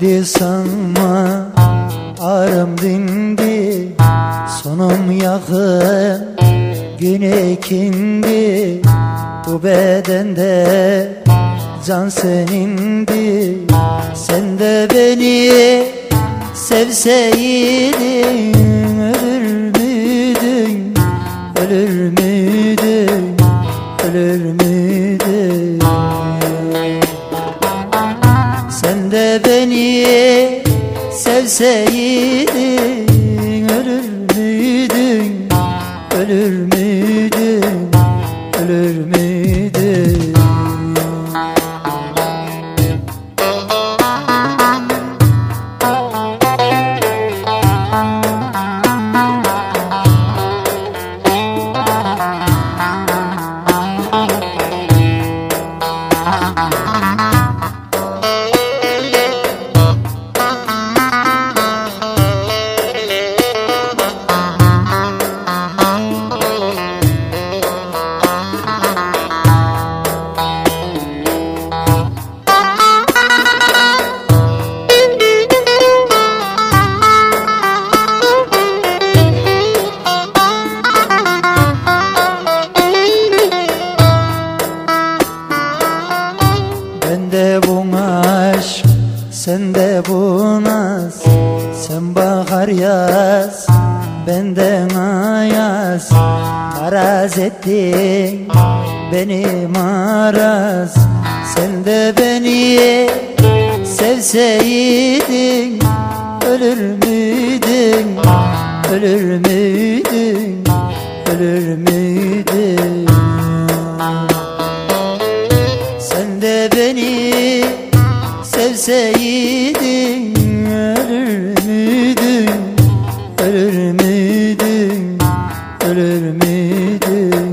dindi sanma Ağrım dindi Sonum yakın Gün ikindi. Bu bedende Can senindi. Sen de beni Sevseydin Ölür müydün? Ölür müydün? Ölür müydün de beni sevseydin Ölür müydün, ölür müydün, ölür müydün sen de bu naz. Sen bahar yaz, benden ayaz Maraz ettin beni maraz. Sen de beni sevseydin Ölür müydün, ölür müydün, ölür müydün Ölseydin ölür müydün? Ölür müydün? Ölür müydün?